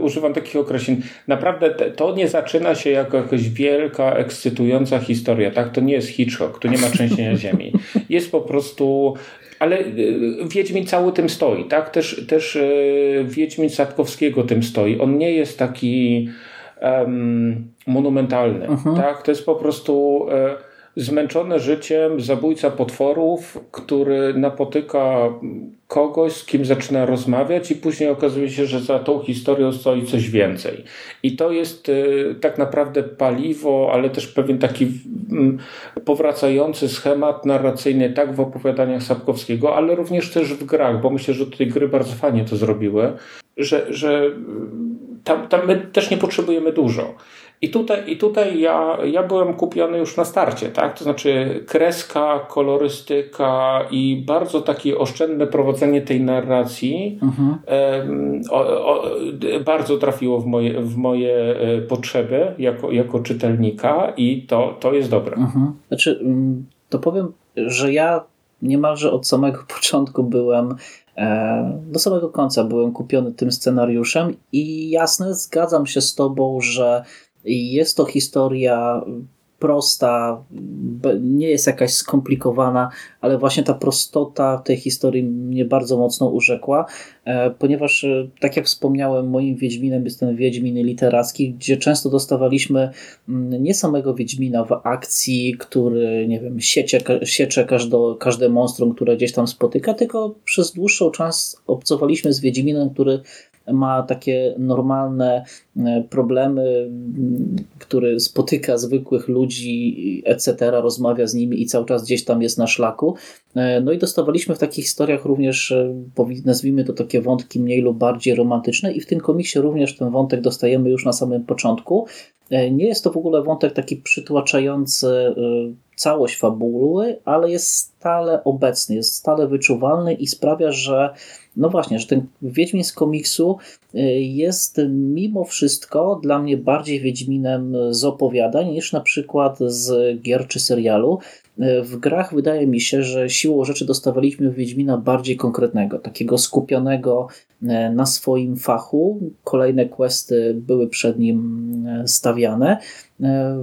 używam takich określeń. Naprawdę to nie zaczyna się jako jakaś wielka, ekscytująca historia. Tak? To nie jest Hitchcock, tu nie ma trzęsienia ziemi. Jest po prostu ale y, Wiedźmin cały tym stoi, tak? Też, też y, Wiedźmin Sapkowskiego tym stoi. On nie jest taki um, monumentalny, uh mhm. -huh. tak? To jest po prostu e, zmęczony życiem zabójca potworów, który napotyka kogoś, z kim zaczyna rozmawiać i później okazuje się, że za tą historią stoi coś więcej. I to jest y, tak naprawdę paliwo, ale też pewien taki mm, powracający schemat narracyjny tak w opowiadaniach Sapkowskiego, ale również też w grach, bo myślę, że tutaj gry bardzo fajnie to zrobiły, że, że tam, tam my też nie potrzebujemy dużo. I tutaj, i tutaj ja, ja byłem kupiony już na starcie, tak? To znaczy kreska, kolorystyka i bardzo takie oszczędne prowadzenie tej narracji mhm. o, o, bardzo trafiło w moje, w moje e, potrzeby jako, jako czytelnika i to, to jest dobre. Mhm. Znaczy, mm, to powiem, że ja niemalże od samego początku byłem e, do samego końca byłem kupiony tym scenariuszem i jasne, zgadzam się z tobą, że jest to historia prosta, nie jest jakaś skomplikowana, ale właśnie ta prostota tej historii mnie bardzo mocno urzekła, e, ponieważ, e, tak jak wspomniałem, moim Wiedźminem jest ten Wiedźmin literacki, gdzie często dostawaliśmy mm, nie samego Wiedźmina w akcji, który, nie wiem, siecie, siecze każde, każde monstrum, które gdzieś tam spotyka, tylko przez dłuższy czas obcowaliśmy z Wiedźminem, który ma takie normalne e, problemy, który spotyka zwykłych ludzi, etc., rozmawia z nimi i cały czas gdzieś tam jest na szlaku. E, no i dostawaliśmy w takich historiach również, e, nazwijmy to takie wątki mniej lub bardziej romantyczne i w tym komiksie również ten wątek dostajemy już na samym początku. Nie jest to w ogóle wątek taki przytłaczający całość fabuły, ale jest stale obecny, jest stale wyczuwalny i sprawia, że no właśnie, że ten Wiedźmin z komiksu y, jest mimo wszystko dla mnie bardziej Wiedźminem z opowiadań niż na przykład z gier czy serialu. Y, w grach wydaje mi się, że siłą rzeczy dostawaliśmy Wiedźmina bardziej konkretnego, takiego skupionego y, na swoim fachu. Kolejne questy były przed nim stawiane.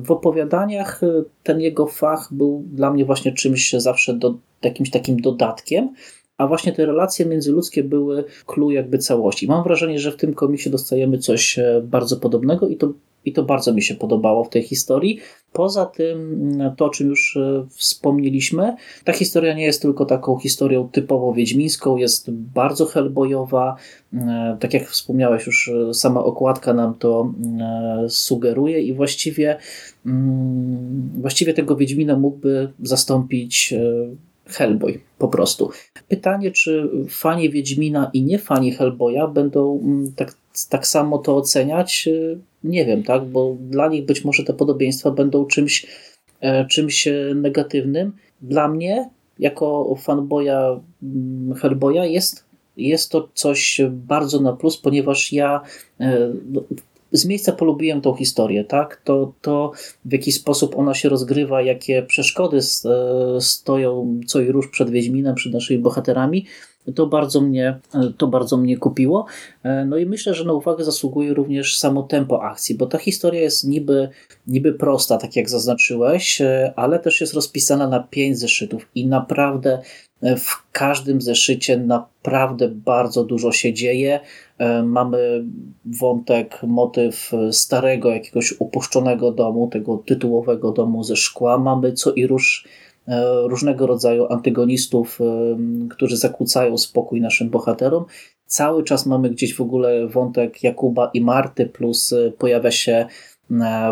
W opowiadaniach ten jego fach był dla mnie właśnie czymś zawsze do, jakimś takim dodatkiem, a właśnie te relacje międzyludzkie były clue jakby całości. Mam wrażenie, że w tym komiksie dostajemy coś e, bardzo podobnego i to, i to bardzo mi się podobało w tej historii. Poza tym, mm, to o czym już e, wspomnieliśmy, ta historia nie jest tylko taką historią typowo wiedźmińską, jest bardzo hellboyowa. E, tak jak wspomniałeś, już sama okładka nam to sugeruje i właściwie, mm, właściwie tego Wiedźmina mógłby zastąpić Hellboy po prostu. Pytanie, czy fani Wiedźmina i nie fani Hellboya będą mm, tak, tak samo to oceniać? Y, nie wiem, tak, bo dla nich być może te podobieństwa będą czymś, e, czymś negatywnym. Dla mnie, jako fanboya mm, Hellboya, jest, jest to coś bardzo na plus, ponieważ ja e, no, z miejsca polubiłem tą historię, tak? To, to w jaki sposób ona się rozgrywa, jakie przeszkody e, stoją co i róż przed Wiedźminem, przed naszymi bohaterami, to bardzo mnie, to bardzo mnie kupiło. E, no i myślę, że na uwagę zasługuje również samo tempo akcji, bo ta historia jest niby, niby prosta, tak jak zaznaczyłeś, e, ale też jest rozpisana na pięć zeszytów i naprawdę w każdym zeszycie naprawdę bardzo dużo się dzieje. E, mamy wątek, motyw starego, jakiegoś upuszczonego domu, tego tytułowego domu ze szkła. Mamy co i róż e, różnego rodzaju antygonistów, e, którzy zakłócają spokój naszym bohaterom. Cały czas mamy gdzieś w ogóle wątek Jakuba i Marty, plus pojawia się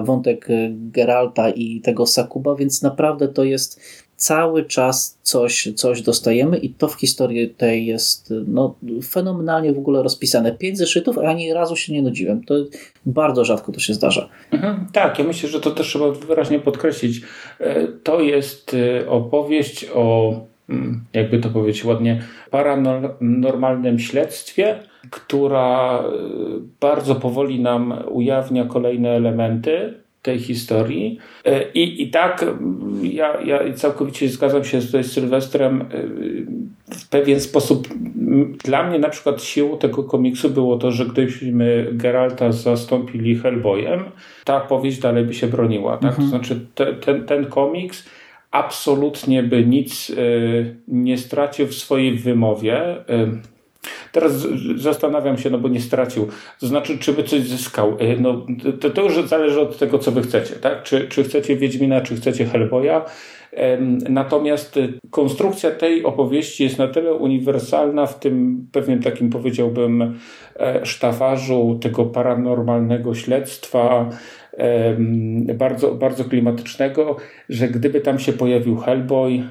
wątek Geralta i tego Sakuba, więc naprawdę to jest cały czas coś, coś dostajemy i to w historii tej jest no, fenomenalnie w ogóle rozpisane. Pięć zeszytów, a ani razu się nie nudziłem. To bardzo rzadko to się zdarza. Mhm, tak, ja myślę, że to też trzeba wyraźnie podkreślić. E, to jest e, opowieść o mm, jakby to powiedzieć ładnie, paranormalnym śledztwie, która e, bardzo powoli nam ujawnia kolejne elementy tej historii. E, I, i tak ja, ja całkowicie zgadzam się tutaj z Sylwestrem. E, w pewien sposób dla mnie na przykład siłą tego komiksu było to, że gdybyśmy Geralta zastąpili Hellboyem, ta powieść dalej by się broniła. Tak? Mhm. To znaczy te, ten, ten komiks absolutnie by nic y, nie stracił w swojej wymowie. Y, Teraz zastanawiam się, no bo nie stracił. To znaczy, czy by coś zyskał? E, no, to, to już zależy od tego, co wy chcecie, tak? Czy, czy chcecie Wiedźmina, czy chcecie Hellboya. Natomiast e, konstrukcja tej opowieści jest na tyle uniwersalna w tym pewnie takim powiedziałbym e, sztafarzu tego paranormalnego śledztwa, bardzo, bardzo klimatycznego, że gdyby tam się pojawił Hellboy,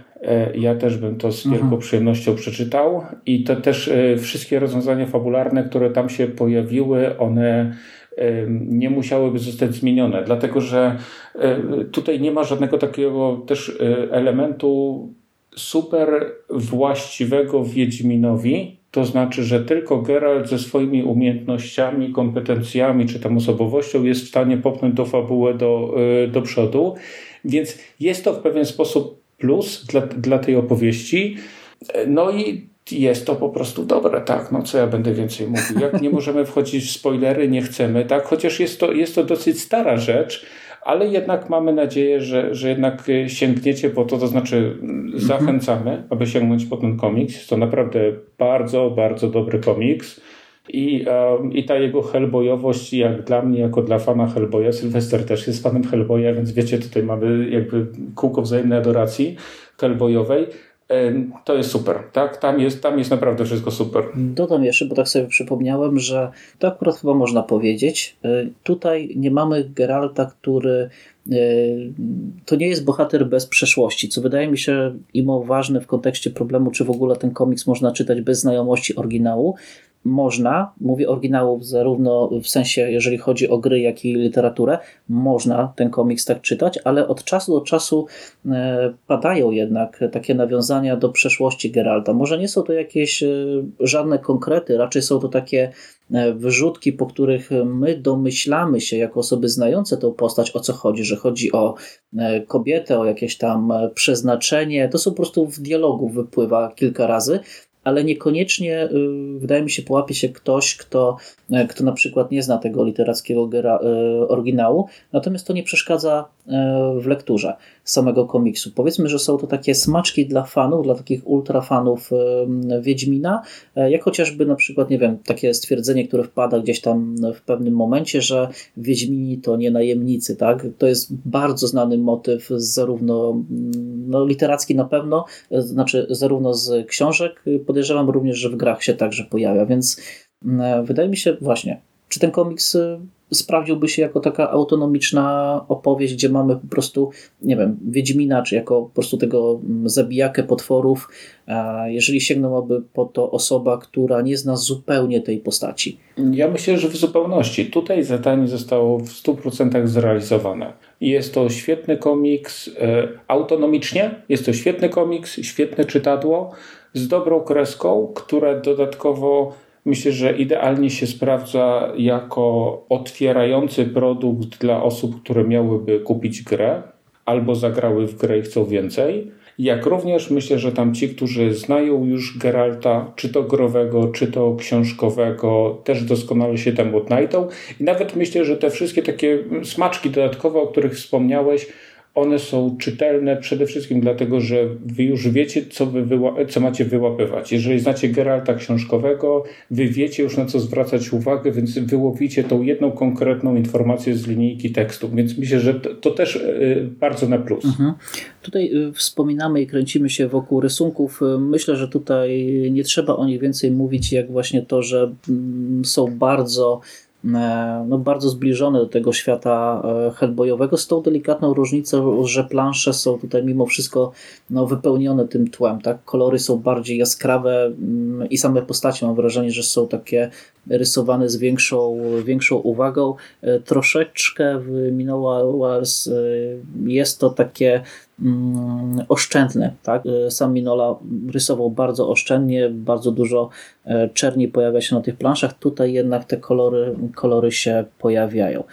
ja też bym to z wielką mhm. przyjemnością przeczytał i to też e, wszystkie rozwiązania fabularne, które tam się pojawiły, one nie musiałyby zostać zmienione, dlatego że e, tutaj nie ma żadnego takiego też elementu super właściwego Wiedźminowi, to znaczy, że tylko Geralt ze swoimi umiejętnościami, kompetencjami czy tam osobowością jest w stanie popchnąć tą fabułę do, do przodu. Więc jest to w pewien sposób plus dla, dla tej opowieści. No i jest to po prostu dobre, tak, no co ja będę więcej mówił. Jak nie możemy wchodzić w spoilery, nie chcemy, tak, chociaż jest to, jest to dosyć stara rzecz, ale jednak mamy nadzieję, że, że jednak y, sięgniecie po to, to znaczy mhm. zachęcamy, aby sięgnąć po ten komiks. To naprawdę bardzo, bardzo dobry komiks. I, um, I ta jego Hellboyowość, jak dla mnie, jako dla fana Hellboya, Sylwester też jest fanem Hellboya, więc wiecie, tutaj mamy jakby kółko wzajemnej adoracji Hellboyowej to jest super, tak? Tam jest, tam jest naprawdę wszystko super. Dodam jeszcze, bo tak sobie przypomniałem, że to akurat chyba można powiedzieć. Y, tutaj nie mamy Geralta, który y, to nie jest bohater bez przeszłości, co wydaje mi się imo ważne w kontekście problemu, czy w ogóle ten komiks można czytać bez znajomości oryginału, można, mówię oryginałów zarówno w sensie, jeżeli chodzi o gry, jak i literaturę, można ten komiks tak czytać, ale od czasu do czasu e, padają jednak takie nawiązania do przeszłości Geralta. Może nie są to jakieś e, żadne konkrety, raczej są to takie e, wyrzutki, po których my domyślamy się jako osoby znające tę postać, o co chodzi, że chodzi o kobietę, o jakieś tam przeznaczenie. To są po prostu w dialogu wypływa kilka razy, ale niekoniecznie y, wydaje mi się połapie się ktoś, kto, e, kto na przykład nie zna tego literackiego e, oryginału, natomiast to nie przeszkadza w lekturze samego komiksu. Powiedzmy, że są to takie smaczki dla fanów, dla takich ultrafanów Wiedźmina, jak chociażby na przykład, nie wiem, takie stwierdzenie, które wpada gdzieś tam w pewnym momencie, że Wiedźmini to nie najemnicy, tak? To jest bardzo znany motyw zarówno no, literacki na pewno, znaczy zarówno z książek, podejrzewam również, że w grach się także pojawia, więc wydaje mi się właśnie, czy ten komiks sprawdziłby się jako taka autonomiczna opowieść, gdzie mamy po prostu, nie wiem, Wiedźmina, czy jako po prostu tego mm, zabijakę potworów, jeżeli sięgnęłaby po to osoba, która nie zna zupełnie tej postaci. Ja myślę, że w zupełności. Tutaj zadanie zostało w 100% zrealizowane. Jest to świetny komiks e, autonomicznie, jest to świetny komiks, świetne czytadło z dobrą kreską, które dodatkowo myślę, że idealnie się sprawdza jako otwierający produkt dla osób, które miałyby kupić grę albo zagrały w grę i chcą więcej. Jak również myślę, że tam ci, którzy znają już Geralta, czy to growego, czy to książkowego, też doskonale się tam odnajdą. I nawet myślę, że te wszystkie takie smaczki dodatkowe, o których wspomniałeś, one są czytelne przede wszystkim dlatego, że wy już wiecie, co, wy co macie wyłapywać. Jeżeli znacie Geralta książkowego, wy wiecie już na co zwracać uwagę, więc wyłowicie tą jedną konkretną informację z linijki tekstu. Więc myślę, że to, to też y, bardzo na plus. Mhm. Tutaj y, wspominamy i kręcimy się wokół rysunków. Y, myślę, że tutaj nie trzeba o nich więcej mówić, jak właśnie to, że mm, są bardzo no, bardzo zbliżone do tego świata Hellboyowego, z tą delikatną różnicą, że plansze są tutaj mimo wszystko no, wypełnione tym tłem. Tak? Kolory są bardziej jaskrawe mm, i same postacie mam wrażenie, że są takie rysowane z większą, większą uwagą. Troszeczkę w Minowa Wars jest to takie oszczędne. Tak? E, sam Minola rysował bardzo oszczędnie, bardzo dużo e, czerni pojawia się na tych planszach. Tutaj jednak te kolory, kolory się pojawiają.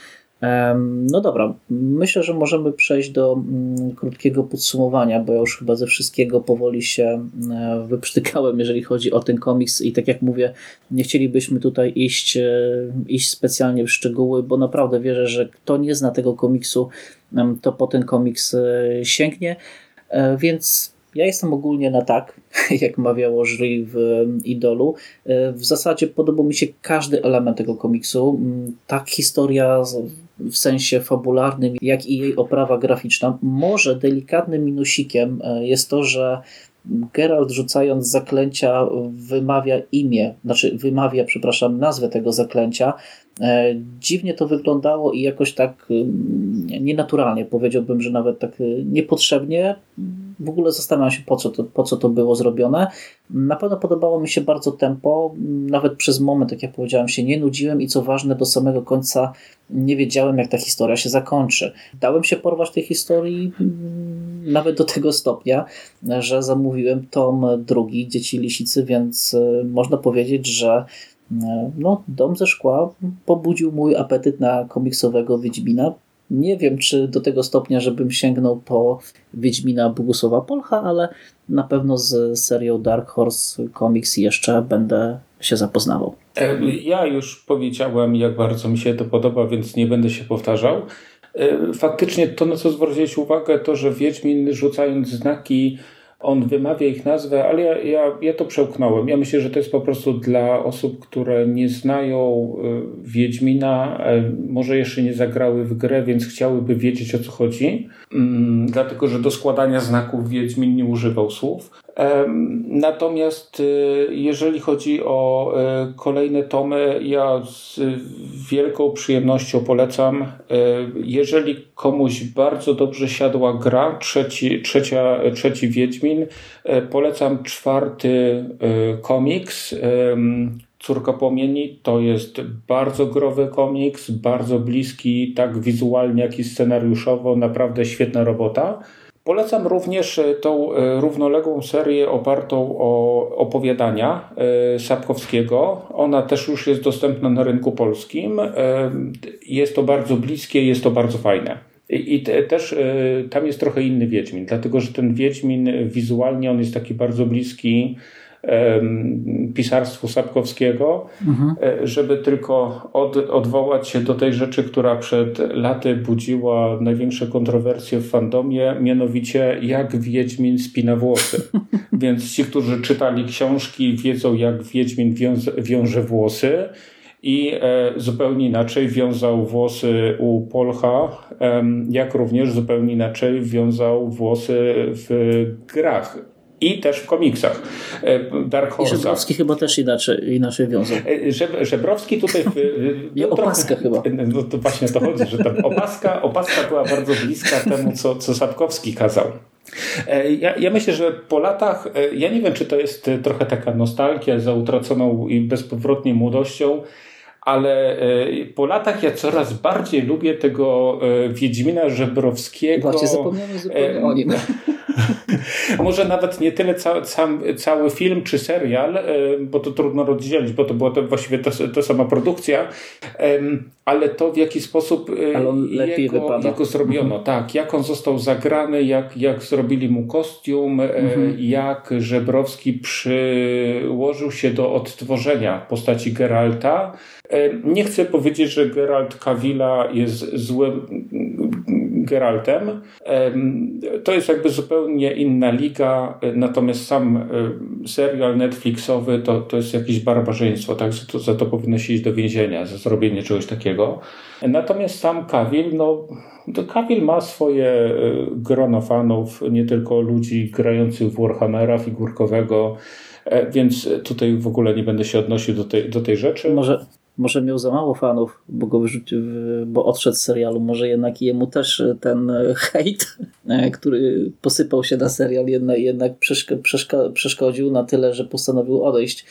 No dobra, myślę, że możemy przejść do mm, krótkiego podsumowania, bo ja już chyba ze wszystkiego powoli się e, wyprztykałem, jeżeli chodzi o ten komiks i tak jak mówię, nie chcielibyśmy tutaj iść, iść specjalnie w szczegóły, bo naprawdę wierzę, że kto nie zna tego komiksu, to po ten komiks e, sięgnie. E, więc ja jestem ogólnie na tak, jak mawiało jury w Idolu. E, w zasadzie podobał mi się każdy element tego komiksu. Tak historia w sensie fabularnym, jak i jej oprawa graficzna. Może delikatnym minusikiem jest to, że Geralt rzucając zaklęcia wymawia imię, znaczy wymawia, przepraszam, nazwę tego zaklęcia. E, dziwnie to wyglądało i jakoś tak mm, nienaturalnie, powiedziałbym, że nawet tak y, niepotrzebnie. W ogóle zastanawiam się, po co, to, po co to było zrobione. Na pewno podobało mi się bardzo tempo. Nawet przez moment, jak ja powiedziałem, się nie nudziłem i co ważne, do samego końca nie wiedziałem, jak ta historia się zakończy. Dałem się porwać tej historii mm, nawet do tego stopnia, że zamówiłem tom drugi Dzieci Lisicy, więc y, można powiedzieć, że y, no, Dom ze Szkła pobudził mój apetyt na komiksowego Wiedźmina. Nie wiem, czy do tego stopnia, żebym sięgnął po Wiedźmina Bogusława Polcha, ale na pewno z serią Dark Horse Comics jeszcze będę się zapoznawał. E, ja już powiedziałem, jak bardzo mi się to podoba, więc nie będę się powtarzał. E, faktycznie to, na co zwróciłeś uwagę, to, że Wiedźmin rzucając znaki on wymawia ich nazwę, ale ja, ja, ja to przełknąłem. Ja myślę, że to jest po prostu dla osób, które nie znają y, Wiedźmina, może jeszcze nie zagrały w grę, więc chciałyby wiedzieć o co chodzi. Mm, dlatego, że do składania znaków Wiedźmin nie używał słów. Natomiast y, jeżeli chodzi o y, kolejne tomy, ja z wielką przyjemnością polecam. Jeżeli komuś bardzo dobrze siadła gra, trzeci, trzecia, trzeci Wiedźmin, polecam czwarty komiks. Córka Płomieni to jest bardzo growy komiks, bardzo bliski tak wizualnie, jak i scenariuszowo, naprawdę świetna robota. Polecam również e, tą równoległą serię opartą o opowiadania Sapkowskiego. Ona też już jest dostępna na rynku polskim. Jest to bardzo bliskie, jest to bardzo fajne. I te, też tam jest trochę inny Wiedźmin, dlatego że ten Wiedźmin wizualnie on jest taki bardzo bliski pisarstwu Sapkowskiego, mhm. E, żeby tylko od, odwołać się do tej rzeczy, która przed laty budziła największe kontrowersje w fandomie, mianowicie jak Wiedźmin spina włosy. Więc ci, którzy czytali książki, wiedzą jak Wiedźmin wiąże, wiąże włosy i e, zupełnie inaczej wiązał włosy u Polcha, jak również zupełnie inaczej wiązał włosy w grach. I też w komiksach. E, Dark Horse. I Żebrowski chyba też inaczej, inaczej wiązał. E, Żebrowski tutaj... Nie, opaska chyba. No to właśnie to chodzi, że ta opaska, opaska była bardzo bliska temu, co, co Sapkowski kazał. Ja, ja, myślę, że po latach, ja nie wiem, czy to jest trochę taka nostalgia za utraconą i bezpowrotnie młodością, ale e, po latach ja coraz bardziej lubię tego e, Wiedźmina Żebrowskiego. Właśnie zapomniałem zupełnie o nim. Może nawet nie tyle ca, ca, cały film czy serial, e, bo to trudno rozdzielić, bo to była to właściwie ta, ta sama produkcja, ale to w jaki sposób jego, jego, zrobiono. Mhm. Tak, jak on został zagrany, jak, jak zrobili mu kostium, mhm. jak Żebrowski przyłożył się do odtworzenia postaci Geralta E, nie chcę powiedzieć, że Geralt Kawila jest złym Geraltem. E, to jest jakby zupełnie inna liga, e, natomiast sam serial Netflixowy to, to jest jakieś barbarzyństwo, tak? Za to, za to powinno się iść do więzienia, za zrobienie czegoś takiego. Natomiast sam Kawil, no Kawil ma swoje grono fanów, nie tylko ludzi grających w Warhammera figurkowego, więc tutaj w ogóle nie będę się odnosił do tej, do tej rzeczy. Może, może miał za mało fanów, bo go wyrzucił, bo odszedł z serialu. Może jednak jemu też ten hejt, który posypał się na serial, jednak, jednak przeszko przeszko przeszkodził na tyle, że postanowił odejść.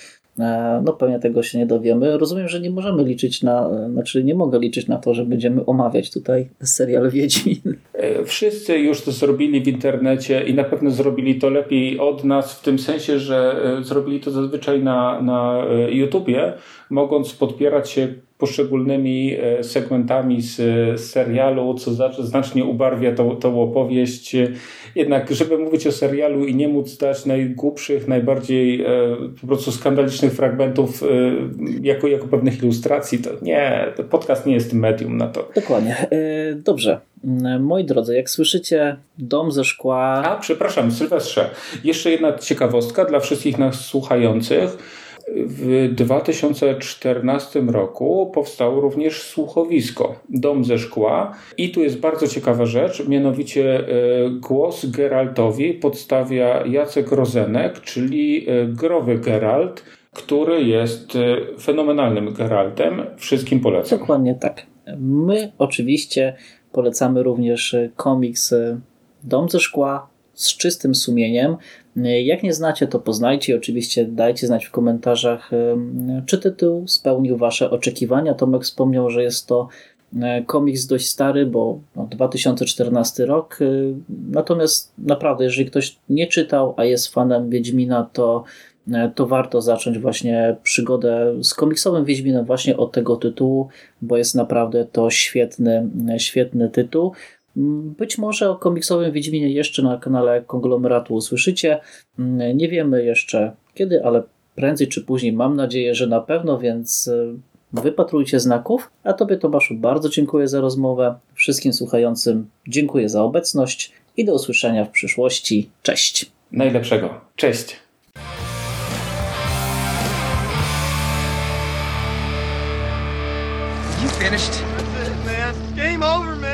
No pewnie tego się nie dowiemy. Rozumiem, że nie możemy liczyć na, znaczy nie mogę liczyć na to, że będziemy omawiać tutaj serial Wiedźmin. Wszyscy już to zrobili w internecie i na pewno zrobili to lepiej od nas, w tym sensie, że zrobili to zazwyczaj na, na YouTubie, mogąc podpierać się poszczególnymi segmentami z serialu, co znacznie ubarwia tą, tą opowieść. Jednak, żeby mówić o serialu i nie móc dać najgłupszych, najbardziej po prostu skandalicznych fragmentów jako, jako pewnych ilustracji, to nie, podcast nie jest medium na to. Dokładnie. Dobrze. Moi drodzy, jak słyszycie, dom ze szkła. A, przepraszam, Sylwestrze. Jeszcze jedna ciekawostka dla wszystkich nas słuchających. W 2014 roku powstało również słuchowisko Dom ze Szkła i tu jest bardzo ciekawa rzecz, mianowicie głos Geraltowi podstawia Jacek Rozenek, czyli growy Geralt, który jest fenomenalnym Geraltem. Wszystkim polecam. Dokładnie tak. My oczywiście polecamy również komiks Dom ze Szkła z czystym sumieniem. Jak nie znacie, to poznajcie. Oczywiście dajcie znać w komentarzach, czy tytuł spełnił Wasze oczekiwania. Tomek wspomniał, że jest to komiks dość stary, bo 2014 rok. Natomiast naprawdę, jeżeli ktoś nie czytał, a jest fanem Wiedźmina, to, to warto zacząć właśnie przygodę z komiksowym Wiedźminem właśnie od tego tytułu, bo jest naprawdę to świetny, świetny tytuł. Być może o komiksowym Wiedźminie jeszcze na kanale Konglomeratu usłyszycie. Nie wiemy jeszcze kiedy, ale prędzej czy później mam nadzieję, że na pewno, więc wypatrujcie znaków. A Tobie Tomaszu bardzo dziękuję za rozmowę. Wszystkim słuchającym dziękuję za obecność i do usłyszenia w przyszłości. Cześć. Najlepszego. Cześć. You finished? That's it, man. Game over, man.